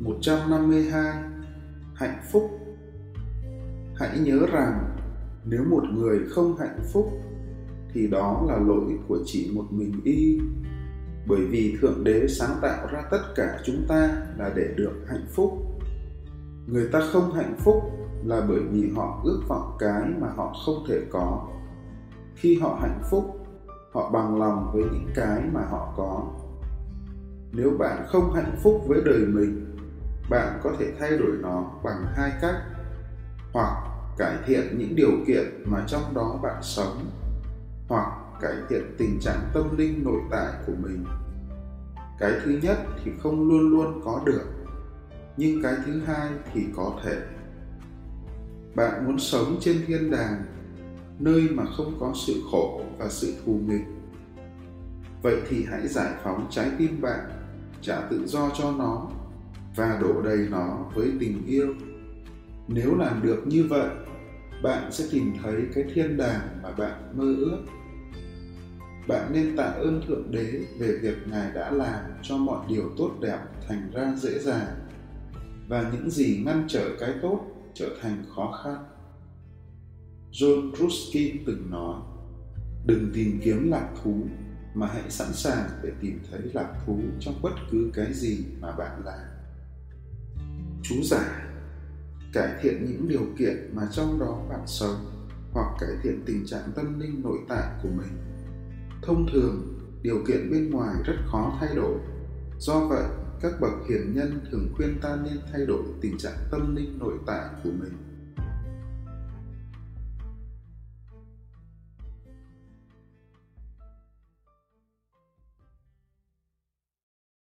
152 Hạnh phúc. Hãy nhớ rằng nếu một người không hạnh phúc thì đó là lỗi của chỉ một mình y. Bởi vì thượng đế sáng tạo ra tất cả chúng ta là để được hạnh phúc. Người ta không hạnh phúc là bởi vì họ ước vọng cái mà họ không thể có. Khi họ hạnh phúc, họ bằng lòng với những cái mà họ có. Nếu bạn không hạnh phúc với đời mình bạn có thể thay đổi nó bằng hai cách, hoặc cải thiện những điều kiện mà trong đó bạn sống, hoặc cải thiện tình trạng tâm linh nội tại của mình. Cái thứ nhất thì không luôn luôn có được, nhưng cái thứ hai thì có thể. Bạn muốn sống trên thiên đàng, nơi mà không có sự khổ và sự thù nghịch. Vậy thì hãy giải phóng trái tim bạn, trả tự do cho nó và đổ đầy nó với tình yêu. Nếu làm được như vậy, bạn sẽ tìm thấy cái thiên đàng mà bạn mơ ước. Bạn nên tạ ơn thượng đế về việc ngài đã làm cho mọi điều tốt đẹp thành ra dễ dàng và những gì ngăn trở cái tốt trở thành khó khăn. John ruskin từng nói, đừng tìm kiếm lạc thú, mà hãy sẵn sàng để tìm thấy lạc thú trong bất cứ cái gì mà bạn làm chú giải, cải thiện những điều kiện mà trong đó bạn sống hoặc cải thiện tình trạng tâm linh nội tại của mình. Thông thường, điều kiện bên ngoài rất khó thay đổi. Do vậy, các bậc hiền nhân thường khuyên ta nên thay đổi tình trạng tâm linh nội tại của mình.